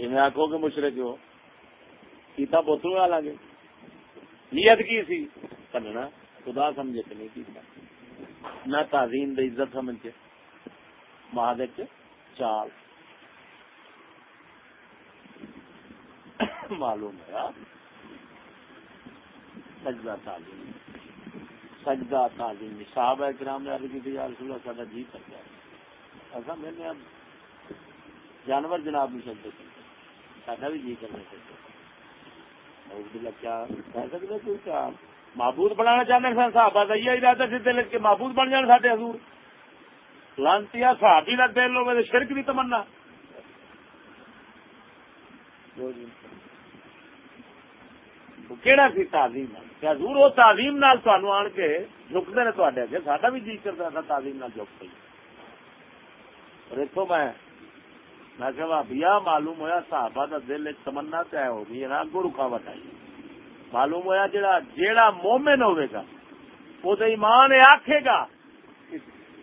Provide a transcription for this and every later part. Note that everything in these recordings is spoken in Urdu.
میں آخو کہ مشرق ہو۔ کیتا بوتل والا گے نیت کی سی؟ کرنا خدا سمجھے کہ نہیں کیتا۔ نہ تعظیم دے عزت سمجھے۔ مہاد چال۔ معلوم ہے سجدہ تعلیم۔ سجدہ تعلیم صاحب ہے، کرام نے عرض کی تھی رسول اللہ سارا جی کر گیا ایسا میں نے اب جانور جناب نہیں سجدے کرتے سارا بھی جی کرنے چاہتے کیا کہہ سکتے تو کیا محبوب بنانا چاہتے ہیں صحابہ صاحب یہ ارادہ سے دل کے محبوب بن جان سارے حضور۔ لانتی صحابی نہ دل لو شرک بھی تمنا۔ جو جی۔ کہڑا سی تعلیم حضور وہ تعلیم نال تنوع آن کے جھکتے ہیں تے اگے؟ ساڈا بھی جی کرتا تھا تعلیم نال جھک پی دیکھو میں میں کہ بھیا معلوم ہوا صحابہ کا دل ایک تمنا طے ہو گئی نا اگو رکاوٹ آئی۔ معلوم ہوا جڑا، جیڑا مومن ہوے گا، وہ تو ایمان آکھے گا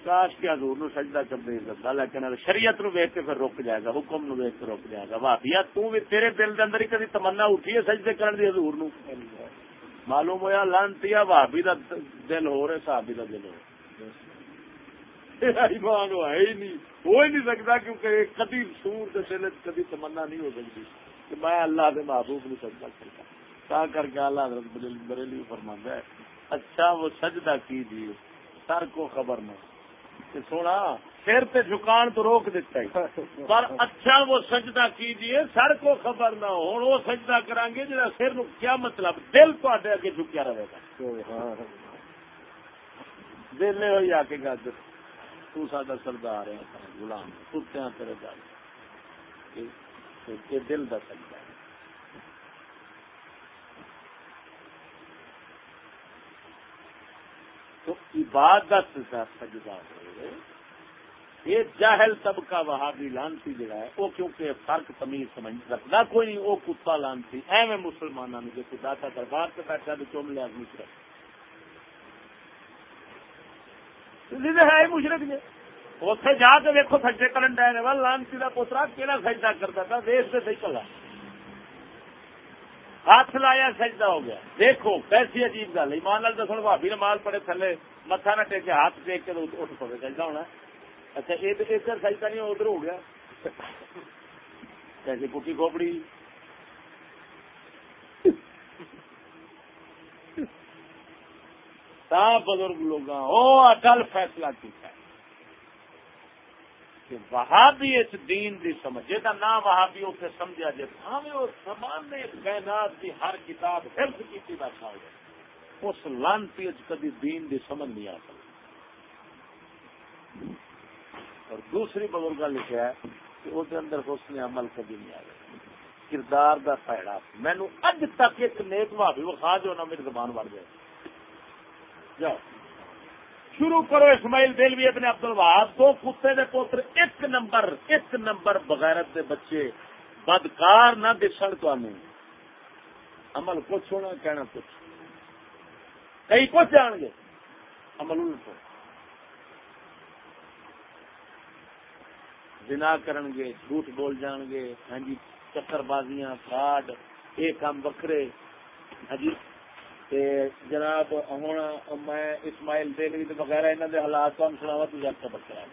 کاش کے حضور نو سجدہ کر دے سکتا لیکن شریعت نو ویک کے پھر رک جائے گا، حکم نو ویک کے رک جائے گا۔ بھابیا بھی تیرے دل کے اندر ہی کدی تمنا اٹھی ہے سجدے کرن دی حضور نو؟ معلوم ہوا لانتی بھابی کا دل ہو رہا صحابی کا دل ہو ایمان ہے ہی نہیں۔ ہو ہی نہیں سکتا، کیونکہ کدی سور دے دل کدی تمنا نہیں ہو سکتی کہ میں اللہ کے محبوب نہیں سجدہ کرتا۔ تا کر کے اللہ حضرت بریلی فرماندہ ہے اچھا وہ سجدہ کیجیے سر کو خبر نہیں سونا، سر پہ جھکان تو روک دیتا ہے پر اچھا وہ سجدہ کیجیے، سر کو خبر نہ ہو وہ سجدہ کریں گے جا سر نو کیا مطلب؟ دل تو آٹے اگے جھکیا رہے گا۔ دل نے ہوئی آ کے گا تو ساڈا سردار ہے غلام کتے ہیں تیرے گل دل کا سجدہ ہے تو عبادت کا سجدہ ہوئے یہ جاہل طبقہ وہابی لانسی جڑا ہے، وہ کیونکہ فرق تمیز سمجھ رکھتا، کوئی نہیں، وہ کتا لانسی۔ ایویں مسلمانوں نے جو داتا دربار سے بیٹھا تو چوم لیا مشرق ہے مشرق جی اتنے جا کے دیکھو سجے کرن ڈائن لانسی کا پوترا کہڑا سجدہ کرتا تھا دیش سے صحیح چلا۔ ہاتھ لایا، سجدہ ہو گیا۔ دیکھو، کیسی عجیب گل ایمان لال دسو بھابی نے مال پڑے تھلے، متھا نہ ٹیکے، ہاتھ ٹیک کے اٹھ پڑے، سجدہ ہونا اچھا یہ ادھر سجدہ نہیں، ادھر ہو گیا۔ کیسے کٹی کھوپڑی؟ بزرگ لوگ اٹل فیصلہ کیا کہ وہاں اس دین دی سمجھے دا نہ وہاں بھی اسے سمجھا جائے ہاں وہ سامان نے کائنات کی ہر کتاب حفظ کی بیٹھا ہو اس لانتی کبھی دین دی سمجھ نہیں آتا اور دوسری بزرگ لکھا ہے کہ وہ اندر حسن عمل کبھی نہیں آ گیا کردار دا پیڑا مینو اج تک ایک نیک بھابی وہ خا جو نا میری زبان بڑھ جائے۔ جاؤ۔ شروع کرو اسماعیل دلوی اپنے عبد الوہاب دو کتے دے پوتر ایک نمبر ایک نمبر بغیرت دے بچے، بدکار نہ دسن تو عمل کچھ ہونا کہنا کچھ کئی کچھ جان گے، عمل الٹو جنا کرن گے، جھوٹ بول جان گے ہاں جی چکر بازیاں فراڈ یہ کام وکھرے ہاں جی تے جناب ہوں، میں اسماعیل دلوی وغیرہ انہوں نے حالات تو سناوا تو جب سبق کرا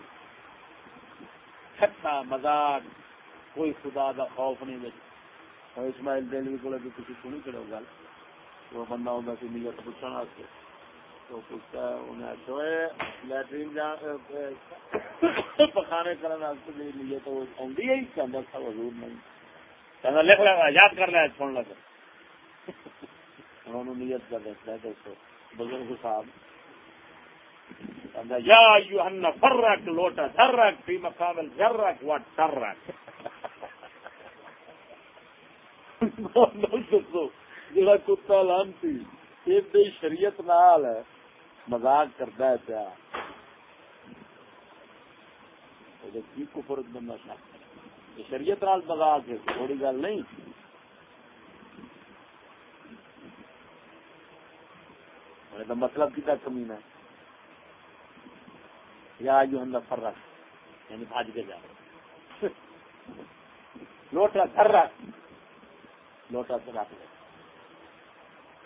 چھٹا مزاق، کوئی خدا دا خوف نہیں بچ اور اسماعیل دلوی کو بھی کسی سنی کرو گل۔ وہ بندہ ہوتا سی نیت پوچھنے واسطے۔ تو پوچھتا ہے انہیں آخو لٹرین پخانے کرنے لیے تو آئی ہے۔ کہ حضور نہیں۔ لکھ لگا یاد کر لیا سن لگا انہوں نے نیت کر دیتا ہے دوستو بزرگ صاحب یا فرق لوٹا فی مقابل و جڑا کتا لانتی یہ شریعت نال مزاق کرتا ہے پیا۔ کی کفر چاہتا شریعت نال مزاق ہے تھوڑی گل نہیں۔ مطلب, مطلب کتا کمی ہے؟ یا جو ہم فر رکھ یعنی بھاج کے جا لوٹا تھر رکھ لوٹا تو رکھ لے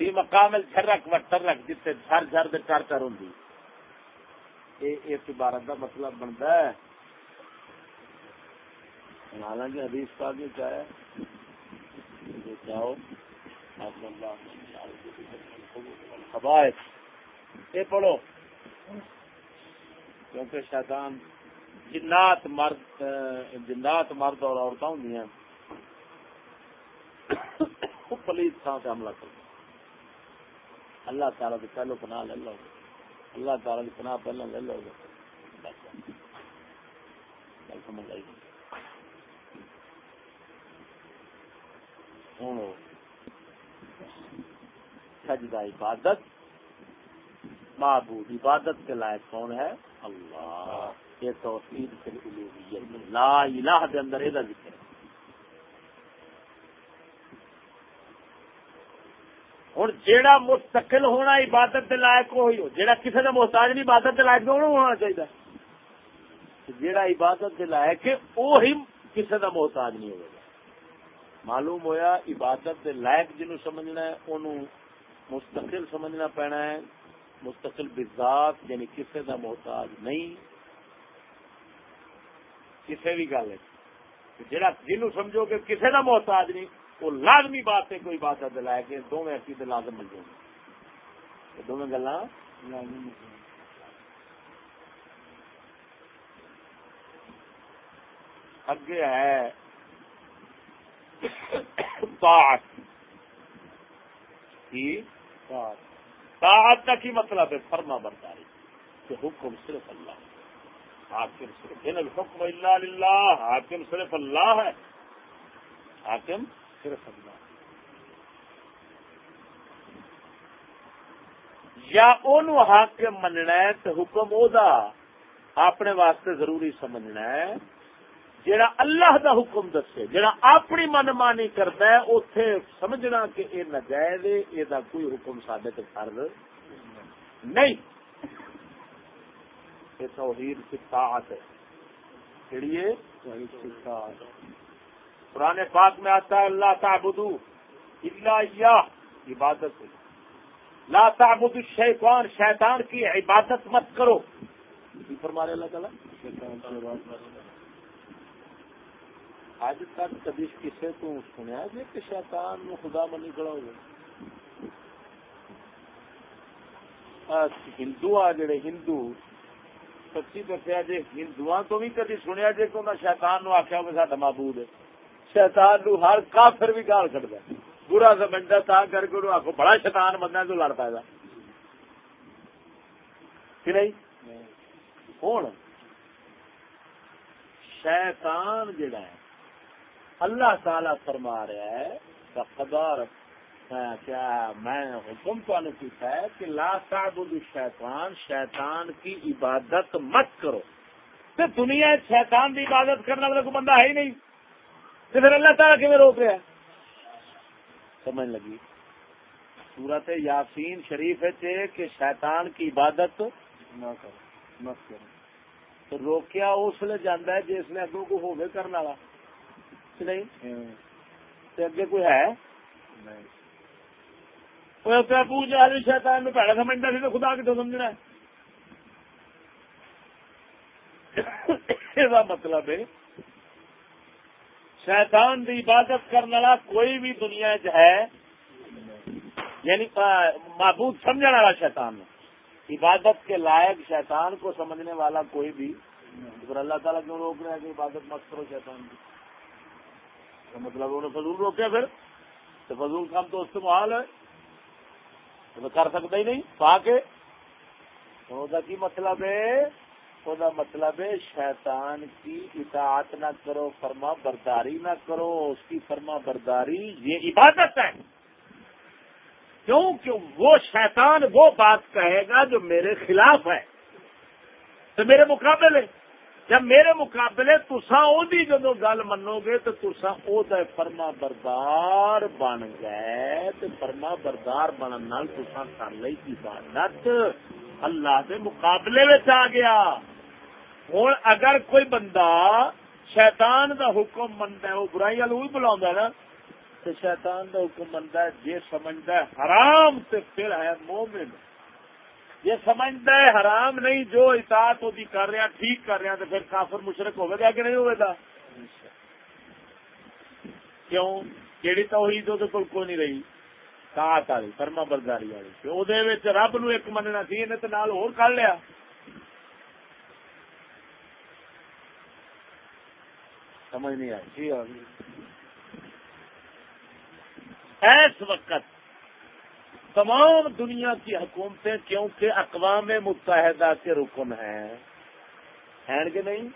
تی مقام چھرک و ٹرک جتنے جھر جھر دے ٹر ٹر ہوں یہ اس عبارت کا مطلب بنتا ہے۔ حالانکہ حدیث پاک میں کیا ہے؟ جو چاہو یہ پڑھو کیونکہ شیطان جنات مرد جنات مرد اور عورتیں ہوں پلیت تھان سے حملہ کر اللہ تعالیٰ کی پہلو پناہ لے لو اللہ تعالیٰ کی پناہ پہلے لے لو گے سمجھ آئی ہوں سجدہ عبادت؟ معبود عبادت کے لائق کون ہے؟ اللہ۔ یہ توحید سے لا الہ دے اندر یہ ذکر ہے۔ ہوں جیڑا مستقل ہونا عبادت دے لائق وہی ہو، جیڑا کسی کا محتاج نہیں، عبادت دے لائق ہونا چاہیے؟ جیڑا عبادت دے لائق ہے، وہی کسی کا محتاج نہیں ہوگا معلوم ہویا عبادت دے لائق جنو سمجھنا ہے مستقل سمجھنا پینا ہے، مستقل بزاد یعنی کسی کا محتاج نہیں۔ کسی بھی گل جہاں جنو سمجھو کہ کسی کا محتاج نہیں، وہ لازمی بات ہے، کوئی بات دلائے کہ دونوں عقیدے لازم مل جائیں۔ گے دونوں گلا اگے ہے۔ طاعت۔ طاعت کا کی مطلب ہے؟ فرما برداری۔ کہ حکم صرف اللہ حاکم صرف ان الحکم اللہ للہ۔ حاکم صرف اللہ ہے۔ حاکم صرف اللہ یا ان حاکم مننا ہے تو حکم ادا اپنے واسطے ضروری سمجھنا ہے۔ جڑا اللہ دا حکم دسے جڑا اپنی من مانی کرتا ہے اتے سمجھنا کہ یہ نجائز یہ کوئی حکم سڈے فرض نہیں۔ یہ توحید سطاعت ہے۔ کہڑی پرانے پاک میں آتا ہے اللہ تعبدو الا یا عبادت لا تعبد الشیطان، شیطان کی عبادت مت کرو۔ فرمارے اللہ تعالیٰ؟ اج تک کبھی کسی تو سنیا جی کہ شیطان نو خدا منی کھڑا ہو ہندو آ جڑے ہندو سچی دسیا جی ہندو تو بھی کدی سنیا جی کہ شیطان نو آخیا ہوگا سا معبود ہے۔ شیطان نو ہر کافر بھی گال کٹتا برا سمجھتا تھا کر کے آخو بڑا شیطان بندہ تو لڑ پائے گا کہ نہیں؟ ہوں شیطان جڑا ہے اللہ تعالی فرما رہا ہے خبر کیا میں حکم تو کیتا ہے کہ لا تعبد شیطان شیطان کی عبادت مت کرو۔ تو دنیا شیطان کی عبادت کرنے والا کوئی بندہ ہے ہی نہیں۔ تو پھر اللہ تعالیٰ کیون روک رہا سمجھ لگی؟ سورت یاسین شریف ہے کہ شیطان کی عبادت نہ کرو، مت کرو۔ تو روکیا اس لیے جانا ہے جس نے اگوں کو ہوگے کرنے والا۔ نہیں؟ اگے کوئی ہے؟ پوجا شیطان میں پیڑا سمجھتا سی خدا کتوں سمجھنا مطلب ہے شیطان کی عبادت کرنے والا کوئی بھی دنیا چ ہے یعنی معبود سمجھنے والا شیطان عبادت کے لائق شیطان کو سمجھنے والا کوئی بھی اللہ تعالیٰ کیوں روک رہے ہیں کہ عبادت مت کرو شیطان کی؟ مطلب انہوں نے فضول روکیا پھر۔ تو فضول کام تو اس سے محال ہے۔ تو کر سکتا ہی نہیں، پا کے۔ کی مطلب ہے وہ مطلب ہے، شیطان کی اطاعت نہ کرو، فرما برداری نہ کرو، اس کی فرما برداری یہ عبادت ہے۔ کیوں کہ وہ شیطان وہ بات کہے گا جو میرے خلاف ہے۔ تو میرے مقابلے۔ جب میرے مقابلے تسا جدو گل منو گے تو تسا او فرما بردار بن گئے تو فرما بردار بننے تسا کر لی عبادت اللہ کے مقابلے آ گیا۔ ہوں اگر کوئی بندہ شیطان دا حکم منتا ہے وہ برائی والوں بھی بلا نا تو شیطان دا حکم منتا ہے جی سمجھتا ہے حرام سے پھر ہے مومن۔ یہ سمجھتا ہے حرام نہیں جو اطاعت وہ کر رہا ٹھیک کر رہا تو پھر کافر مشرق ہوگا گا کہ نہیں ہوگا کیوں؟ کہڑی توحید وہ کوئی نہیں رہی۔ کاٹ والی فرما برداری والی وہ رب نو ایک مننا سی تو نال اور کر لیا۔ سمجھ نہیں آئی۔ اس وقت تمام دنیا کی حکومتیں کیونکہ اقوام متحدہ کے رکن ہیں۔ ہیں کہ نہیں؟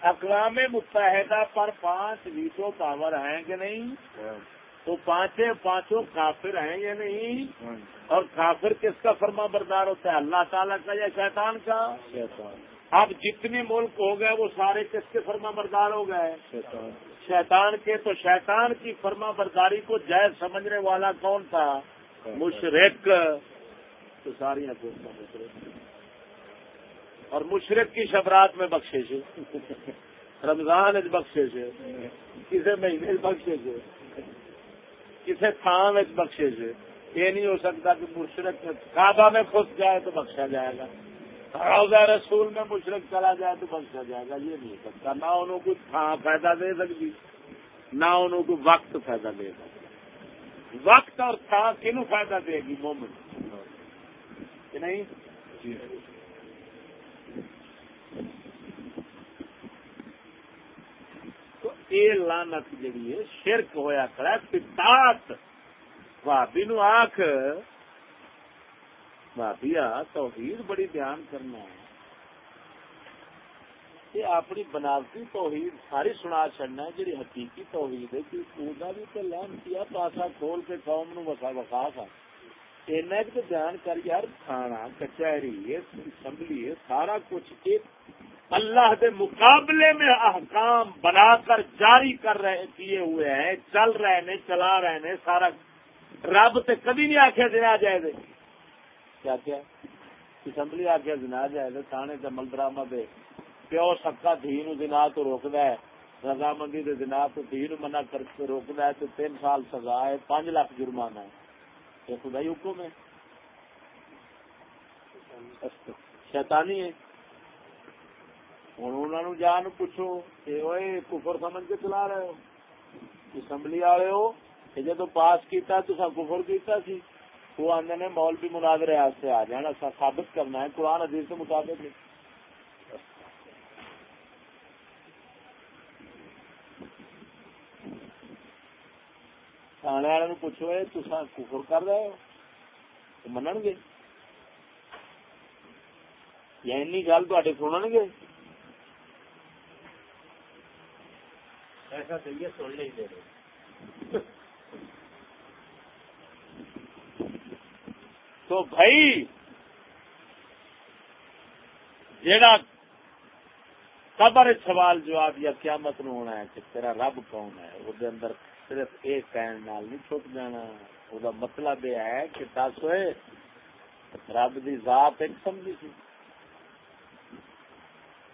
اقوام متحدہ پر پانچ ویٹو پاور ہیں کہ نہیں؟ تو پانچے پانچوں کافر ہیں یا نہیں؟ اور کافر کس کا فرما بردار ہوتا ہے؟ اللہ تعالیٰ کا یا شیطان کا؟ اب جتنے ملک ہو گئے وہ سارے کس کے فرما بردار ہو گئے؟ شیطان کے۔ تو شیطان کی فرما برداری کو جائز سمجھنے والا کون تھا؟ مشرق تو ساری حکومت اور مشرق کی شبرات میں بخشے سے۔ رمضان بخشے سے۔ کسی مہینے بخشے سے۔ کسی تھان بخشے سے۔ یہ نہیں ہو سکتا کہ مشرق کعبہ میں پھنس جائے تو بخشا جائے گا۔ روزہ رسول میں مشرق چلا جائے تو بخشا جائے گا۔ یہ نہیں ہو سکتا۔ نہ انہوں کو فائدہ دے سکتی، نہ انہوں کو وقت فائدہ دے سکتا۔ وقت اور تھا کنو فائدہ دے گی مومن؟ کہ نہیں؟ جی۔ تو یہ لانت جی ہے شرک ہوا کرا پتاط بھابی نو آخ بھابی آ توحید بڑی دھیان کرنا ہے۔ یہ اپنی بناوٹی توحید ساری سنا چڑنا ہے جی حقیقی توحید ہے، کہ بھی تو لان کیا پاسا کھول کے قوم نو وسا وقا تھا ایسا تو بیان کر یار، تھانا، کچہری، اسمبلی، سارا کچھ ایک اللہ کے مقابلے میں احکام بنا کر جاری کر رہے، کیے ہوئے ہیں، چل رہے ہیں، چلا رہے ہیں، سارا رب تے کبھی نہیں آخیا دیا جائے دے کیا کیا؟ اسمبلی آخیا دنا جائے تھانے کا ملدرامہ دے۔ پیو سکا دھی نو دنا تو روکد ہے رضامندی کے دنا تو دھی نو منع کر کے روکد ہے، تو تین سال سزا ہے، پانچ لاکھ جرمانہ ہے۔ یہ خدا حکم ہے۔ شیطانی ہے۔ ہوں انہوں نے جان پوچھو کہ وہ کفر سمجھ کے چلا رہے ہو۔ اسمبلی والے ہو، کہ جب پاس کیتا تو سب کفر کیتا سی۔ وہ آدھے نے مولوی مناظرے آ جانا ثابت کرنا ہے، قرآن عزیز کے مطابق تھانے والے پوچھو تصا کفر کر رہے ہو من گے یا این گل تے سن گے ایسا چاہیے سن نہیں دے رہے تو بھائی جیڑا قبر سوال جواب یا قیامت نو ہونا ہے کہ تیرا رب کون ہے وہ اندر صرف ایک کہنے نال نہیں چھپ جانا۔ وہ مطلب یہ ہے کہ دس ہوئے، رب دی ذات ایک سمجھی سی۔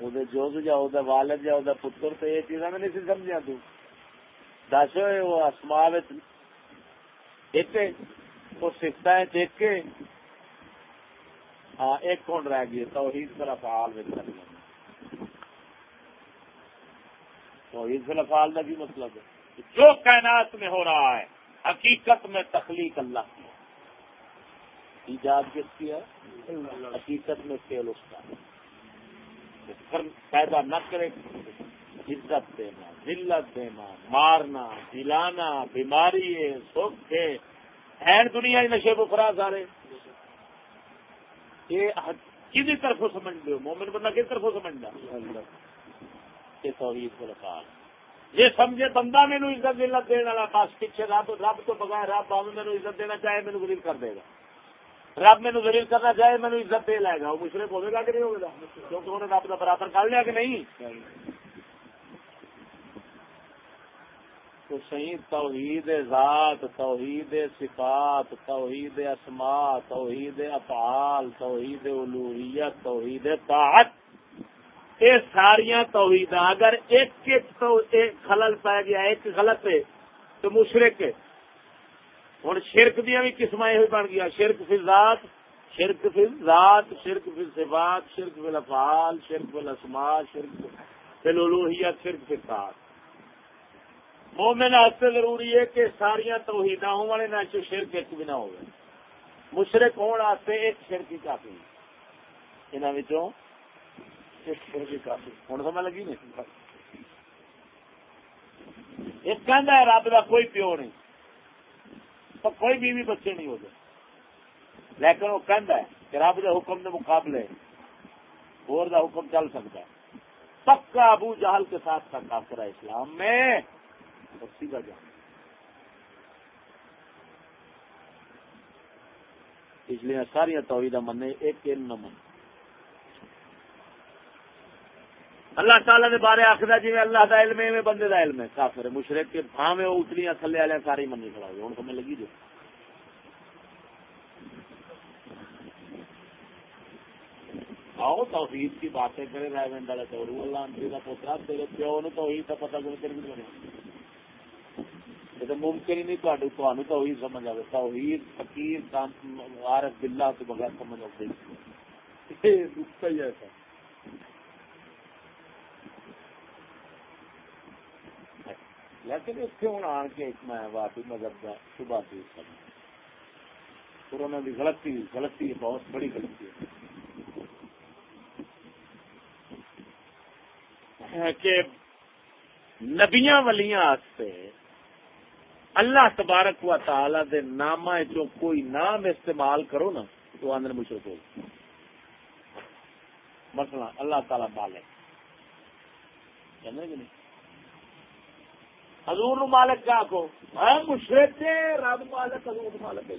وہ جوز جا وہ والد جا وہ پتر تو یہ چیزاں میں نہیں سی سمجھا تو۔ دس ہوئے، وہ اسما ایک وہ سکھتا ہے دیکھ کے ہاں ایک کون رہ گئی توحید پر افعال میں کر توحید پر افعال کا بھی مطلب ہے۔ جو کائنات میں ہو رہا ہے، حقیقت میں تخلیق اللہ کی ایجاد کس کی ہے؟ حقیقت میں فیل اس کا۔ پیدا نہ کرے، عزت دینا، ذلت دینا، مارنا، دلانا، بیماری ہے، سکھ ہے۔ این دنیا نشے بخرا سارے یہ کسی طرف سمجھ لو مومن بندہ کس طرف سمجھنا یہ توحید کو رکھا۔ یہ سمجھے بندہ مینو عزت دلت دینے والا بس پیچھے رب رب تو بغیر رب آؤں مینو عزت دینا چاہے، مینو غریب کر دے گا۔ رب مینو غریب کرنا چاہے، مینو عزت دے لے گا۔ وہ مشرق ہوگا گا کہ نہیں ہوگا کیونکہ انہوں نے رب کا برابر کر لیا کہ نہیں؟ تو صحیح توحید ذات، توحید صفات، توحید اسماء، توحید افعال، توحید الوحیت توحید طاعت۔ یہ ساریا توحید اگر ایک ایک تو ایک خلل پی گیا، ایک غلط ہے تو مشرق ہوں شرک دیا بھی قسم یہ بن گیا، شرک فی ذات شرک فی ذات شرک فی صفات شرک فی الافعال، شرک فی الاسماء، شرک فی الالوہیت، شرک فی سات مومن واسطے ضروری ہے کہ ساریا توحید ہوں والے، نہ شرک ایک بھی نہ ہو مشرق ہونے ایک شرک ہی کافی انہوں ہوں سمجھ لگی نہیں ایک رب کا کوئی پیو نہیں تو کوئی بیوی بچے نہیں ہوتے لیکن وہ کہہ کہ رب کے حکم کے مقابلے اور دا حکم چل سکتا ہے پکا ابو جہل کے ساتھ کا کافر ہے اسلام میں بچی کا جان اس لیے ساری توحید من ایک نہ من اللہ تعالیٰ نے بارے آخر جی اللہ کا علم ہے بندے کا علم ہے۔ کافر مشرق کے ہاں میں وہ اتنی تھلے والے ساری منی کھڑا ہوئی ہوں سمجھ لگی جو۔ آؤ، توحید کی باتیں کرے رائے وینڈ والے تو اللہ انتری کا پوترا، تیرے پیو نے توحید کا پتا کرے تیرے بھی بنے ممکن ہی نہیں تھی تمہیں توحید سمجھ آئے توحید، فقیر عارف بلا تو بغیر سمجھ آتی ہی ایسا۔ لیکن اتنے ہوں آن کے ایک میں واقعی مذہب کا صبح دور کرنا پھر انہوں کی غلطی غلطی بہت بڑی غلطی ہے۔ کہ نبیاں ولیاں واسطے اللہ تبارک و تعالی دے نام جو کوئی نام استعمال کرو نا، تو آندر مشرق ہو۔ مثلا اللہ تعالی مالک۔ نہیں؟ حضور نو مالک کیا کو مشرق رب مالک، حضور نو مالک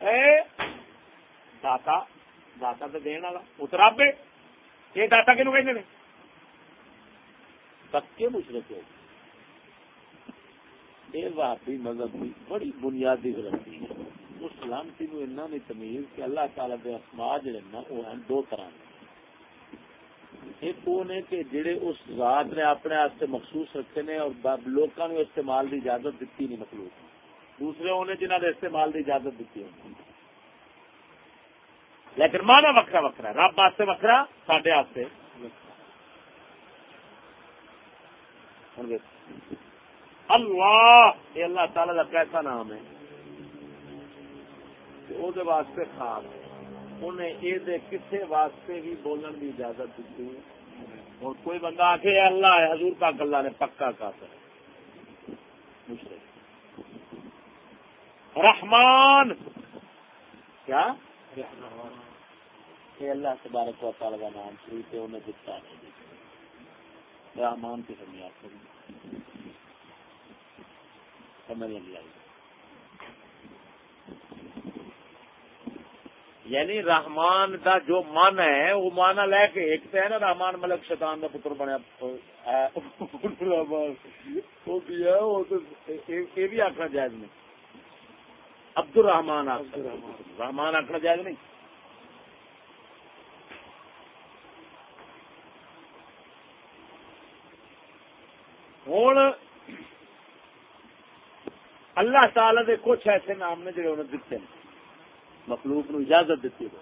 اے داتا داتا تو دن والا اترابے یہ داتا کنو کہ پکے مشرق ہو۔ یہ واپی مذہب کی بڑی بنیادی غلطی ہے۔ اس لانتی نو نہیں تمیز کہ اللہ تعالی دے اسما جڑے نا، وہ ہیں دو طرح کے ایک وہ نے کہ جڑے اس ذات نے اپنے واسطے مخصوص رکھے نے اور لوگوں نے استعمال کی اجازت دیتی نہیں مخلوق دوسرے انہیں جنہوں نے استعمال کی اجازت دیتی ہے۔ لیکن مانا وکرا وکرا رب واسطے وکرا سڈے واسطے اللہ، یہ اللہ تعالی کا کیسا نام ہے؟ وہ واسطے خاص ہے۔ انہیں یہ کسی واسطے بھی بولن کی اجازت دیتی اور کوئی بندہ آ کے اللہ ہے حضور کا گلا نے پکا کا رحمان۔ کیا؟ یہ اللہ، تبارک و تعالی کا نام شریف ہے، انہیں دکھتا نہیں رحمان کی سمجھ سمجھ لگ آئی۔ یعنی رحمان دا جو من ہے، وہ مانا لے کے ایک تو ہے نا، رحمان ملک شیطان کا پتر بنیا۔ یہ بھی آخنا جائز نہیں۔ عبد الرحمان رحمان آخنا جائز نہیں۔ ہوں اللہ تعالی دے کچھ ایسے نام نے جڑے انہیں دیتے ہیں۔ مخلوق نو اجازت دیتی ہے۔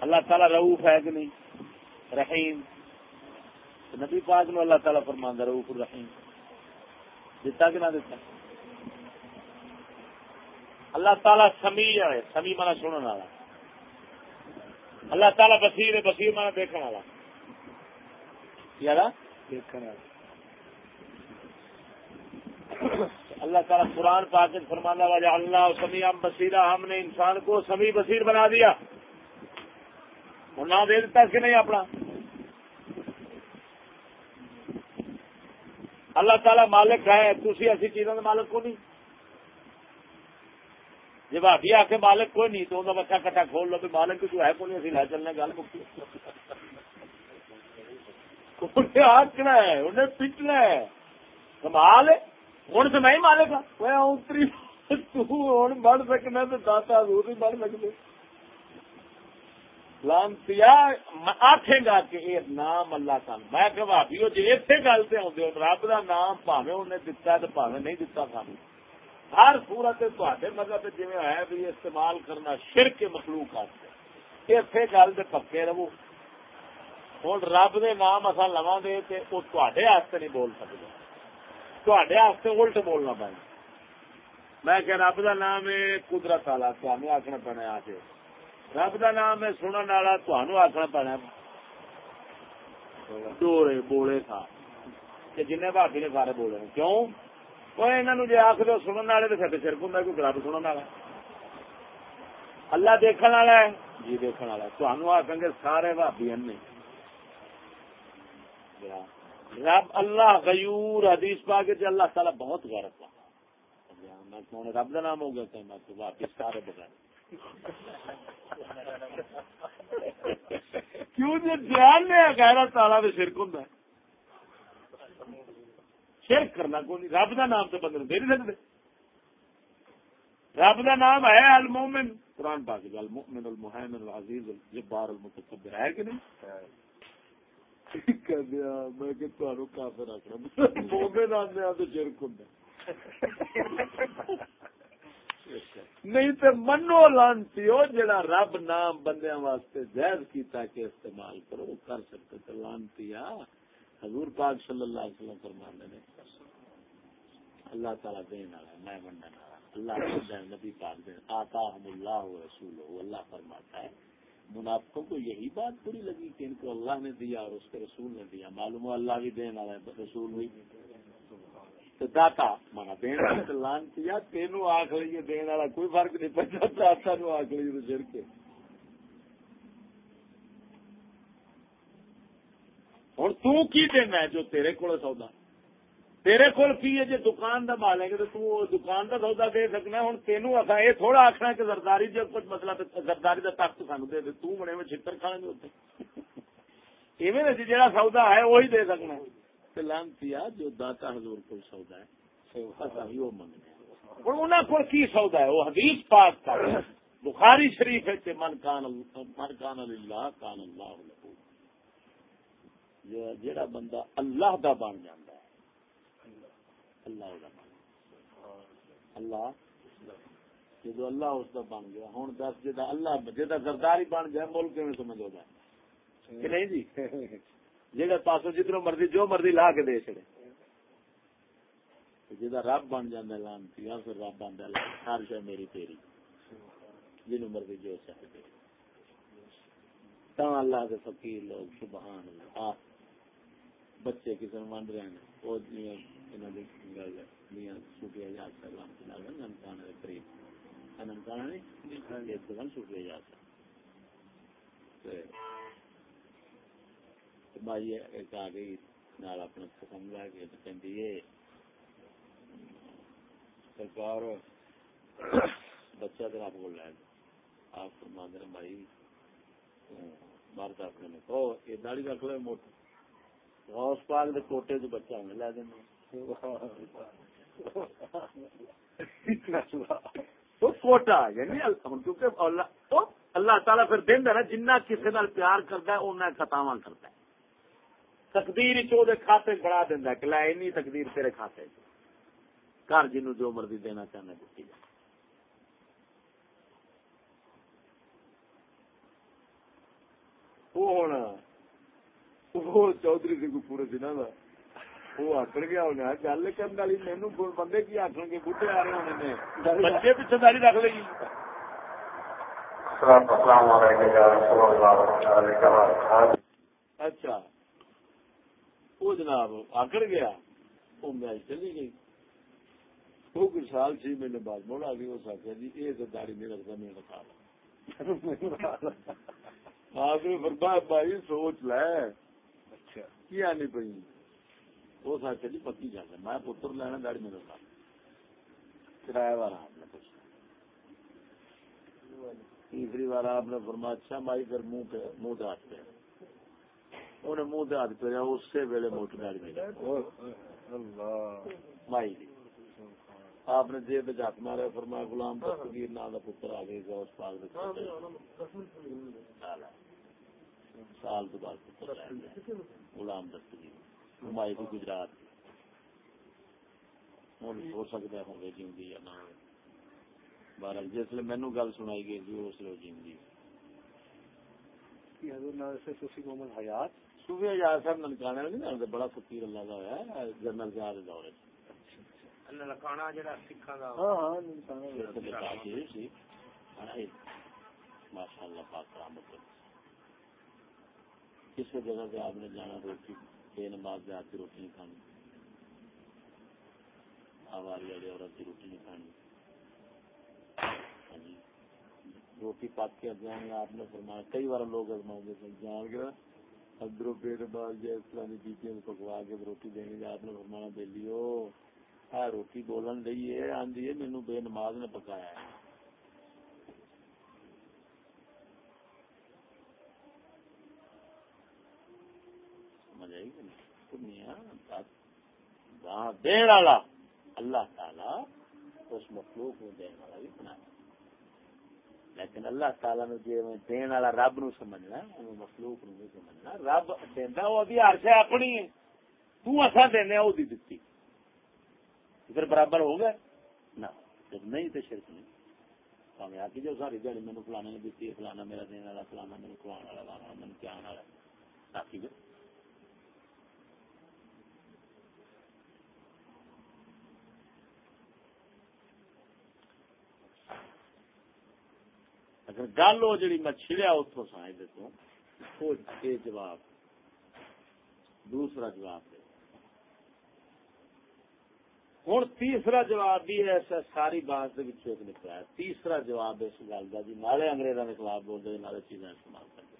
اللہ تعالیٰ روف ہے کہ نہیں؟ رحیم۔ نبی پاک نو اللہ تعالیٰ فرماندہ روف الرحیم۔ دیتا کہ نہ دیتا؟ اللہ تعالیٰ سمی ہے سمی مانا سننے والا۔ اللہ تعالیٰ بصیر ہے، بصیر مانا دیکھنے والا۔ یار دیکھنے والا۔ اللہ تعالیٰ قرآن پاک فرمانا والا اللہ سمی بصیرہ ہم نے انسان کو سمی بصیر بنا دیا۔ اور نہ دے دیتا کہ نہیں اپنا؟ اللہ تعالیٰ مالک ہے تھی ایسی چیزوں کے مالک کو نہیں۔ جب ابھی آ کے مالک کوئی نہیں، تو بچہ کٹا کھول لو تو مالک جو ہے کوئی نہیں لے چلنے گل مکتی آکنا ہے، انہیں پٹنا ہے۔ کمال ہے۔ ہوں تو میں مالک ہوں اتری ہوں بڑھ سکنا تو داتا ہی بڑھ سکتے لانتی آخے گا کہ یہ نام اللہ کا، میں کہ بھابی ہو جی اتے گل سے آدھے رب کا نام پاوے انہیں دتا ہے تو پاوے نہیں دتا سانو۔ ہر صورت تے مطلب جی ہے بھی استعمال کرنا شرک مخلوق آتے اتے گل سے پکے رہو۔ ہوں رب دے نام اصا لوا دے وہ تے نہیں بول سکتے تے الٹ بولنا پائے میں کہ رب کا نام ہے قدرت والا تمہیں آخنا پڑنا آ کے رب کا نام ہے سنن والا تمہوں آخنا پڑنا ڈورے بولے تھا جن بھابی نے سارے بولے کیوں وہ انہوں جی آخ دو سنن والے تو سر سرک ہوں کوئی رب سنن والا اللہ دیکھنے والا ہے جی دیکھنے والا تمہوں آخیں گے سارے بھابی نے رب اللہ غیور حدیث پا کے اللہ تعالیٰ بہت غیرت پا میں رب کا نام ہو گیا تو میں بھابی سارے بغیر۔ کیوں جی دھیان نے غیرت تالا بھی شرک ہوں شرک کرنا کون رب کا نام تو بندے دے نہیں سکتے۔ رب کا نام ہے المومن قرآن پاک المومن المحمن العزیز الجبار المتکبر ہے کہ نہیں؟ میں کہ کافر آخر مومن آدھے تو شرک ہوں نہیں تو منو لانتی ہو جڑا رب نام بندیا واسطے جائز کیتا کہ استعمال کرو کر سکتے تو لانتی حضور پاک صلی اللہ علیہ وسلم فرمانے نے، اللہ تعالیٰ دین والا میں منڈن والا۔ اللہ نبی پاک دین آتا ہم اللہ رسول اللہ فرماتا ہے۔ منافقوں کو یہی بات بری لگی کہ ان کو اللہ نے دیا اور اس کے رسول نے دیا۔ معلوم ہو اللہ بھی دین والا ہے رسول بھی داتا مانا دین لان کیا، تینوں آخ لیے دین والا کوئی فرق نہیں پڑتا، داتا نو آخ لیے سر کے ہوں تھی دینا ہے جو تیرے کو سودا؟ تیرے کول کی ہے؟ جی دکان کا مال ہے تو دکان کا سودا دے سکنا ہوں تینوں آخا یہ تھوڑا آخنا کہ زرداری جو کچھ مسئلہ زرداری کا تخت سان دے دے۔ تو بنے میں چھتر کھانے دے ہوتے ایویں جہاں سودا ہے وہی دے سکنا ہے۔ لانتی جو داتا حضور کو سودا ہے وہ منگنے اور انہوں کو کی سودا ہے؟ وہ حدیث پاک کا بخاری شریف ہے من کان من کان اللہ کان اللہ جو جڑا بندہ اللہ دا بن ہے اللہ دا اللہ جدو اللہ اس کا بن گیا ہوں دس جا اللہ جا سرداری بن جائے ملک میں سمجھ ہو جائے؟ کہ نہیں جی؟ جہاں پاسوں جدھر مرضی، جو مرضی لا کے دے چڑے جا رب بن جانا لانتی پھر رب بن جائے ہر شہ میری تیری۔ جن مرضی جو چاہتے اللہ کے فقیر لوگ، سبحان اللہ۔ بچے کسی نے ونڈ رہے ہیں وہ سوٹیا نہیں جا ایک آ گئی نال اپنا قسم لے کے سرکار بچہ تو آپ کو لے آپ فرما دے بھائی مرد اپنے یہ داڑی رکھ لو موٹ غوث پاک دے کوٹے جو بچہ ہمیں لے دینا کوٹا یعنی کیونکہ اللہ تعالیٰ پھر دینا نا، جنہ کسی نال پیار کرتا ہے انہیں کتاوا کرتا ہے۔ تقدیر چو کھاتے بڑا دینا کہ لا، اینی تقدیر تیرے کھاتے گھر جنو جو مرضی دینا چاہنا دیتی جائے وہ ہونا، وہ چودھری سے کوئی پورے دن کا وہ آکڑ گیا ہونا گل کرنے والی مینو بندے کی آخر گے بوٹے آ رہے ہونے نے بچے پیچھے داری رکھ لے گی اچھا وہ جناب آکڑ گیا وہ میچ چلی گئی وہ کچھ سال چھ مہینے بعد مڑ آ گئی اس آخیا جی یہ تو داڑی نہیں رکھتا میں رکھا آپ نے فرمایا بھائی سوچ لے اچھا کیا نہیں پی وہ آخیا جی پکی گل ہے میں پتر لینا داڑی میں رکھا کرایہ والا آپ نے پوچھا۔ تیسری بار آپ نے فرمایا اچھا مائی پھر منہ منہ ہاتھ پہ۔ انہیں منہ ہاتھ پہ اسی ویلے موٹر گاڑی میں مائی جی۔ آپ نے جیب ہاتھ مارا فرمایا غلام دستگیر نام کا پتر آ گئی اس پاک سال تو بعد غلام دستگیر۔ ہمائی تھی گجرات ہوں ہو سکتا ہے ہوگی جی یا نہ بارہ جس لیے مینو گل سنائی گئی تھی اس لیے جی حیات؟ صوفی حیات صاحب ننکانے نہیں بڑا فقیر اللہ کا ہوا ہے جنرل جہاز دورے ماشاء اللہ پاک رحمت کسی جگہ پہ آپ نے جانا روٹی بے نماز دے آتی روٹی نہیں کھانی۔ آواری والی عورت کی روٹی نہیں کھانی۔ ہاں جی۔ روٹی پک کے جائیں گے آپ نے فرمایا، کئی بار لوگ ازماؤں گے جان کے ادھر بے نماز جائے اسلامی بیٹیاں پکوا کے روٹی دیں گے آپ نے فرمایا دے لیو روٹی بولن رہی ہے، آندھی ہے مینو بے نماز نے پکایا ہے۔ دین والا۔ اللہ تعالی اس مخلوق نو دین والا بھی بنا لیکن اللہ تعالی نو جی دین والا رب نو سمجھنا مخلوق نو نہیں سمجھنا۔ رب دینا وہ ہر شہ اپنی ہے۔ تو اصا دینا وہ دتی۔ پھر برابر ہو گئے؟ نہ، جب نہیں تو شرک نہیں۔ ہمیں آ کے جو ساری دیہی مینو فلانے نے دیتی فلانا میرا دین والا، فلانا میرے کھلانے والا لانا میرے کیا والا۔ آخی اگر گل وہ جی میں چڑیا اتوں سائز تو جواب۔ دوسرا جواب دے۔ ہوں تیسرا جواب بھی ایسا ساری بات ایک نکلا ہے۔ تیسرا جواب اس گل کا جی نالے انگریزوں کے خلاف بولتے نالے چیزیں استعمال کرتے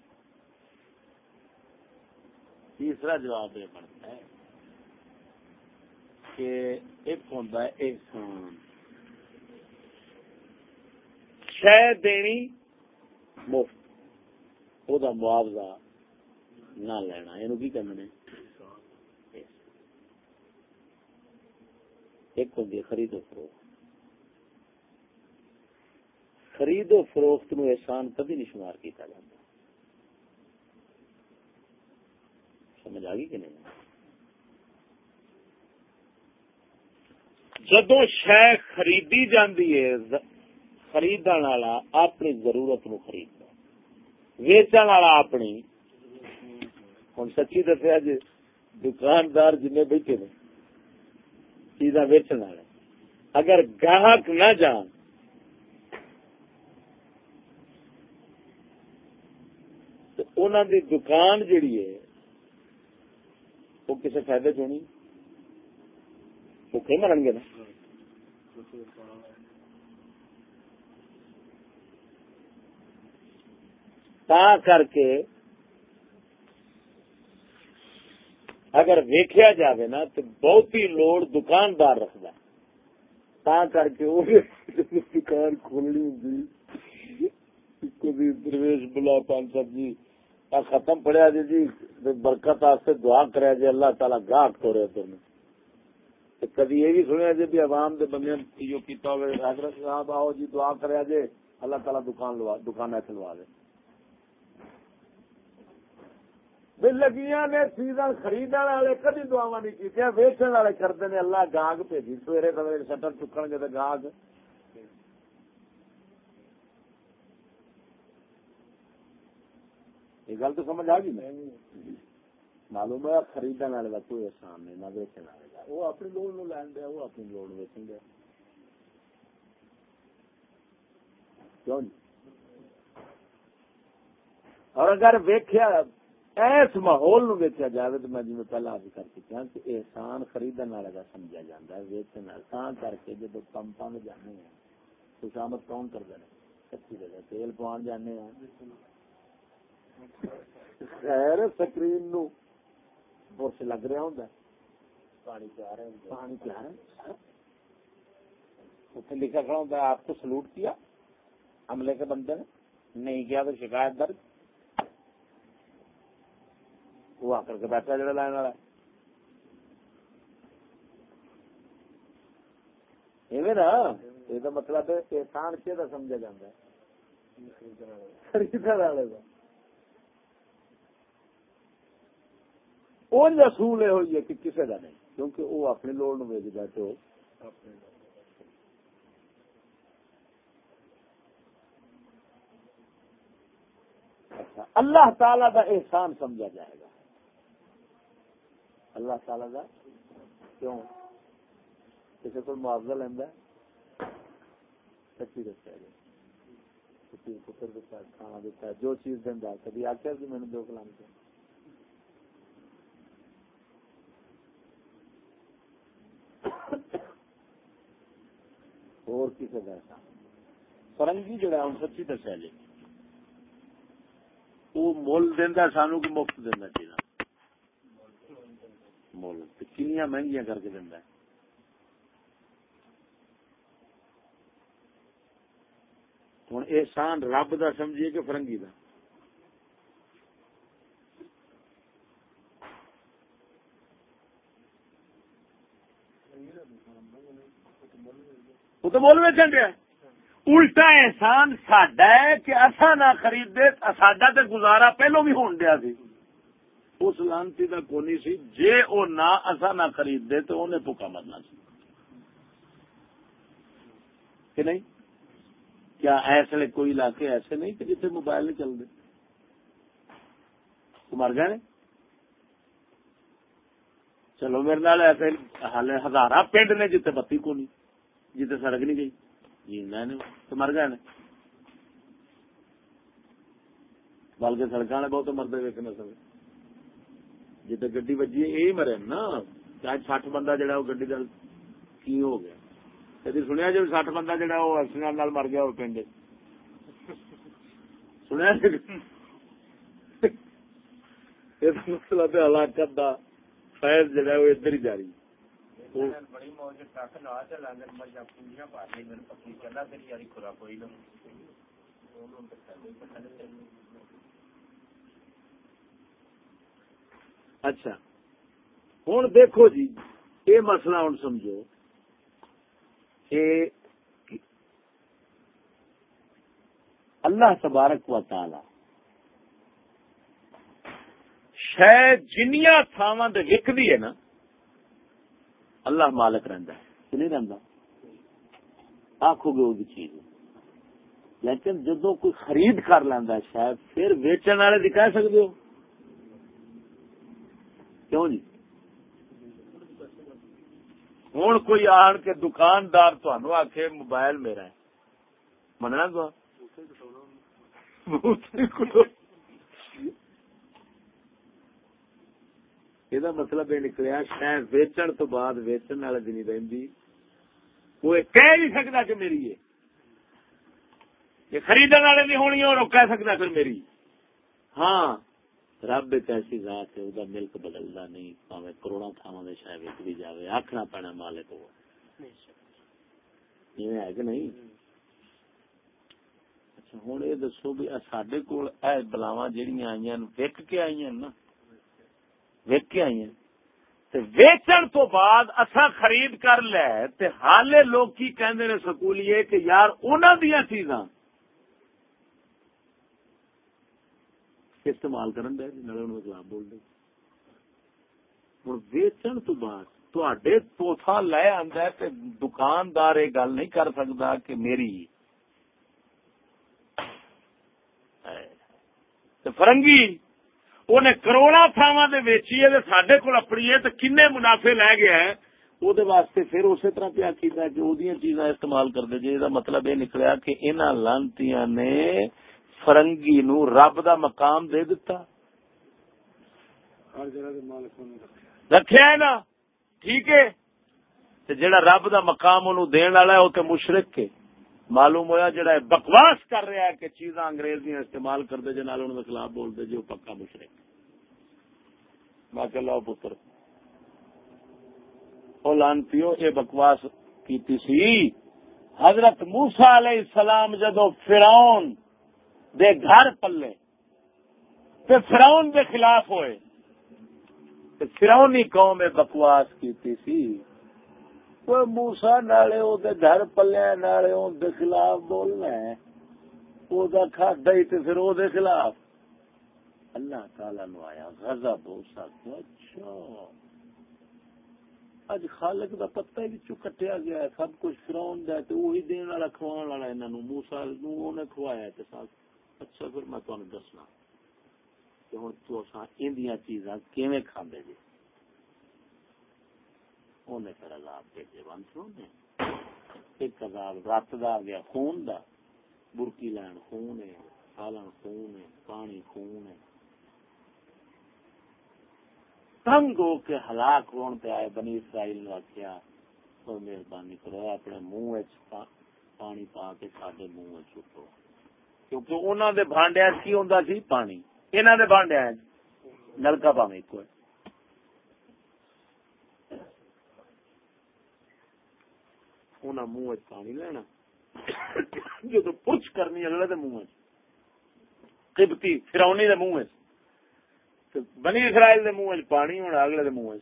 تیسرا جواب یہ بنتا ہے کہ ایک ہوں احسان شہ دینی مفت وہ معاوضہ نہ لینا یہ کی ایک ہوں خرید و فروخت۔ خرید و فروخت نو احسان کبھی نہیں شمار کیتا جاتا سمجھ آ گئی کہ نہیں؟ جدو شہ خریدی جاندی ہے خریدن والا اپنی ضرورت نو خرید ویچن والا اپنی ہوں سچی دسیا جی دکاندار جن بیٹھے نے چیزاں ویچن والے اگر گاہک نہ جان تو انہوں دی دکان جیڑی ہے وہ کسی فائدے چونی بھوکے مرن گے نا تا کر کے اگر ویکیا جاوے نا تو بہت ہی لوڑ دکاندار رکھتا تا کر کے وہ دکان کھولنی ہوں درویش بلا پان صاحب جی ختم پڑیا جی جی برکت آستے دعا کریا جی اللہ تعالی گاہک تو۔ رہے تمہیں کدی یہ بھی سنیا جی بھی عوام دے بندے یہ کیتا ہوئے، حضرت صاحب آؤ جی دعا کریا جی اللہ تعالی دکان لوا دکان ایسے لوا دے۔ لگیاں نے چیزاں خریدنے والے کدی دعوا نہیں کی ویچن والے کرتے ہیں اللہ گاہک بھیجی سویرے سویرے شٹر چکن گے تو گاہک یہ گل تو سمجھ آ گئی معلوم ہے خریدنے والے کا کوئی احسان نہیں نہ ویچن والے کا وہ اپنی لوڑ نو لین دیا وہ اپنی لوڑ ویچن دیا کیوں اور اگر ویکیا ایس ماحول نو ویچیا جائے تو میں جی پہلے آپ کر چکا کہ احسان خریدنے والے کا سمجھا جاتا ہے ویچن تا کر کے جب پمپا میں جانے ہیں خوشامد کون کر دیں کچی جگہ تیل پوان جانے ہیں۔ خیر سکرین نو برس لگ رہا ہوں پانی پیا رہے پانی پیا رہے اتنے لکھا کھڑا ہوتا ہے آپ کو سلوٹ کیا؟ عملے کے بندے نے؟ نہیں کیا تو شکایت درج؟ وہ آ کر کے بیٹھا جڑا لائن والا ایویں نا، یہ مطلب احسان کہ سمجھا جا خریدنے والے کا وہ اصول یہ ہوئی ہے کہ جی کسی کا نہیں، کیونکہ وہ اپنی لوڑ نو ویچ بیٹھے ہو۔ اچھا، اللہ تعالی کا احسان سمجھا جائے گا۔ اللہ تعالی کا کیوں؟ کسی کو معاوضہ لینا سچی دسیا جی۔ پتر دیتا کھانا دیتا جو چیز دینا کبھی آخیا کہ میں نے دو کلام کیا اور کسی کا فرنگی جڑا ہوں سچی دسیا جی۔ وہ مل دینا سانو کہ مفت دینا چاہیے جی۔ مل کنیا مہنگیاں کر کے دینا ہوں احسان رب دا سمجھیے کہ فرنگی دا۔ وہ تو بول ویچن دیا۔ الٹا احسان ساڈا ہے کہ اصا نہ خرید دے ساڈا تو گزارا پہلو بھی ہون دیا سی۔ اس لانتی کا کونی سی، جے او نہ اصا نہ خرید دے تو انہیں پکا مرنا سی۔ کہ نہیں؟ کیا ایسے کوئی علاقے ایسے نہیں کہ جتنے موبائل نہیں چل رہے مر گئے چلو میرے نال ایسے ہال ہزار پنڈ نے جتنے بتی کو نہیں جتنے سڑک نہیں گئی۔ جی تو مر گئے بلکہ سڑک والے بہت مرد ویکنے سب جتنے گڈی بجی یہ مرے نا چاہے سٹ بندہ جہا وہ گڈی کا کی ہو گیا کدی سنیا جی سٹ بندہ جہا وہ ایکسیڈنٹ مر گیا وہ پنڈ سنیا مسئلہ ہلاکت کا فیض جہا وہ ادھر ہی جاری بڑی اچھا۔ ہوں دیکھو جی یہ مسئلہ ہوں سمجھو کہ اللہ تبارک و تعالی شاید جنیا تھاواں وکدی ہے نا، اللہ مالک رہندا ہے۔ کہ نہیں رہندا؟ آخو گے وہ چیز۔ لیکن جدو کوئی خرید کر لینا شاید پھر ویچن والے کہہ سکتے ہو۔ کیوں جی؟ ہوں کوئی آن کے دکاندار تہن آخ موبائل میرا ہے۔ مننا تو یہ مطلب یہ نکلیا شاید ویچن تو بعد ویچن والے دن رہی وہ کہہ نہیں سکتا کہ میری ہے۔ یہ خریدنے والے نہیں ہونی اور کہہ سکتا پھر میری۔ ہاں۔ رب ایک ایسی ذات ہے وہ ملک بدلتا نہیں پاوے کروڑا تھاوا شاید وک بھی جائے آخنا پینا مالک ہو۔ ہے کہ نہیں؟ اچھا ہوں یہ دسو بھی سڈے کول بلاوا جہیا آئی وک کے آئی نا وک کے آئی ویچن تو بعد اصا خرید کر لے تے حالے لوگ کی کہندے نے سکولیے کہ یار انہاں دیاں چیزاں استعمال کرن دے نال انہاں خلاف بول دے ہن ویچن تو بعد تواڈے توتھا لے آندا ہے تے دکاندار یہ گل نہیں کر سکدا کہ میری تے فرنگی انہیں کروڑا تھاواں تھاوا ویچی ہے سڈے کو اپنی ہے تو کن منافع لے گیا ہے وہ واسطے پھر اسی طرح پیا کیا کہ وہ چیزاں استعمال کرتے جی یہ مطلب یہ نکلیا کہ انہوں لانتی نے فرنگی نو رب دا مقام دے دتا۔ رکھیا ہے نا؟ ٹھیک ہے؟ جڑا رب دا مقام انہوں دین والا ہے وہ تو مشرق کے معلوم ہوا جڑا بکواس کر رہا ہے کہ چیزاں انگریزیاں استعمال کرتے جی نال کے خلاف بولتے جی وہ پکا مشرق باقی لو پتر وہ لانتیو یہ بکواس کی سی۔ حضرت موسا علیہ السلام جدو فراؤن دے گھر پلے، تے فراؤن دے خلاف ہوئے۔ تے فراؤنی قوم بکواس کی سی۔ وہ موسا نالے گھر پلیا نالے دے خلاف بولنا ہے۔ وہ کھادا ہی پھر وہ خلاف۔ اللہ تعالی نو آیا غضب ہو سکتا اچھا۔ اج خالق دا پتہ ہی وچوں کٹیا گیا ہے؟ سب کچھ فراؤن دا تے وہی دین والا کھوان والا انہاں نو۔ موسی نو اونے کھوایا تے سب اچھا پھر میں تانوں دسنا کہ ہن تو اساں ایندیاں چیزاں کیویں کھاندے جی؟ اونے پھر عذاب دے دے ون سونے ایک عذاب رات دا گیا خون دا، برکی لین خون ہے سالن خون ہے، پانی خون ہے۔ تنگ ہو کے ہلاک ہون پہ آئے بنی اسرائیل نے آخیا مہربانی کرو، اپنے منہ پانی پا کے سارے منہ چٹو کیونکہ انہوں دے بانڈیا کی ہوں سی؟ پانی۔ انہوں دے بانڈیا نلکا پاوے ایک انہیں منہ پانی لینا۔ جو پرچ کرنی اگلے دے منہ قبطی فرونی دے منہ بنی اسرائیل دے منہ پانی ہونا اگلے دے منہ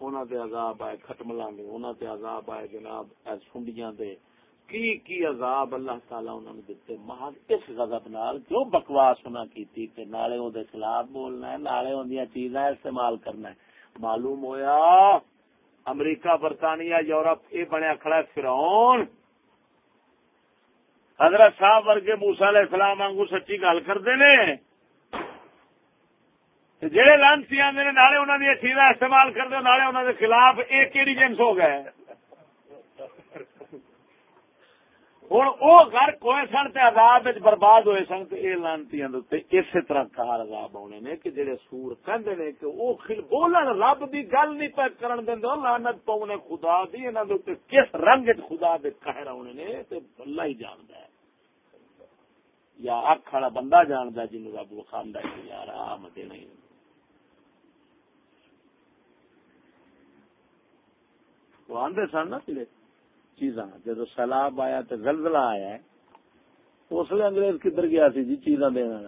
انہوں دے عذاب آئے ختم دے۔ انہوں دے عذاب آئے جناب سنڈیاں دے۔ کی کی عذاب اللہ تعالی انہوں نے دیتے؟ محض اس غضب نال جو بکواس انہاں کیتی کہ نالے او دے خلاف بولنا ہے، نالے اون دیاں چیزاں استعمال کرنا ہے۔ معلوم ہویا امریکہ، برطانیہ، یورپ، یہ بنیا کھڑا ہے فرعون۔ حضرت صاحب ورگے موسا علیہ السلام وگو سچی گل کرتے ہیں جہے لانسی آدھے نالے انہوں نے چیزاں استعمال کرتے نالے انہوں کے خلاف یہ کہڑی جنس ہو گئے؟ ہوں وہ گھر کوئے سن تے عذاب برباد ہوئے سن تے یہ لانتی اسی طرح کار عذاب آنے نے کہ جڑے سور کہندے نے کہ وہ بولن رب دی گل نہیں پہ کرن دین لعنت پاؤنے خدا دی، انہاں دے کس رنگ خدا دے قہر آنے نے تے اللہ ہی جاندا ہے۔ یا اکھ والا بندہ جاندا جنوں رب وکھاندا ہے یار آ مدے نہیں۔ وہ آندے سن نا پھر چیزاں جدو سیلاب آیا تو زلزلہ آیا ہے، اس لیے انگریز کدھر گیا سی جی؟ چیزاں دینا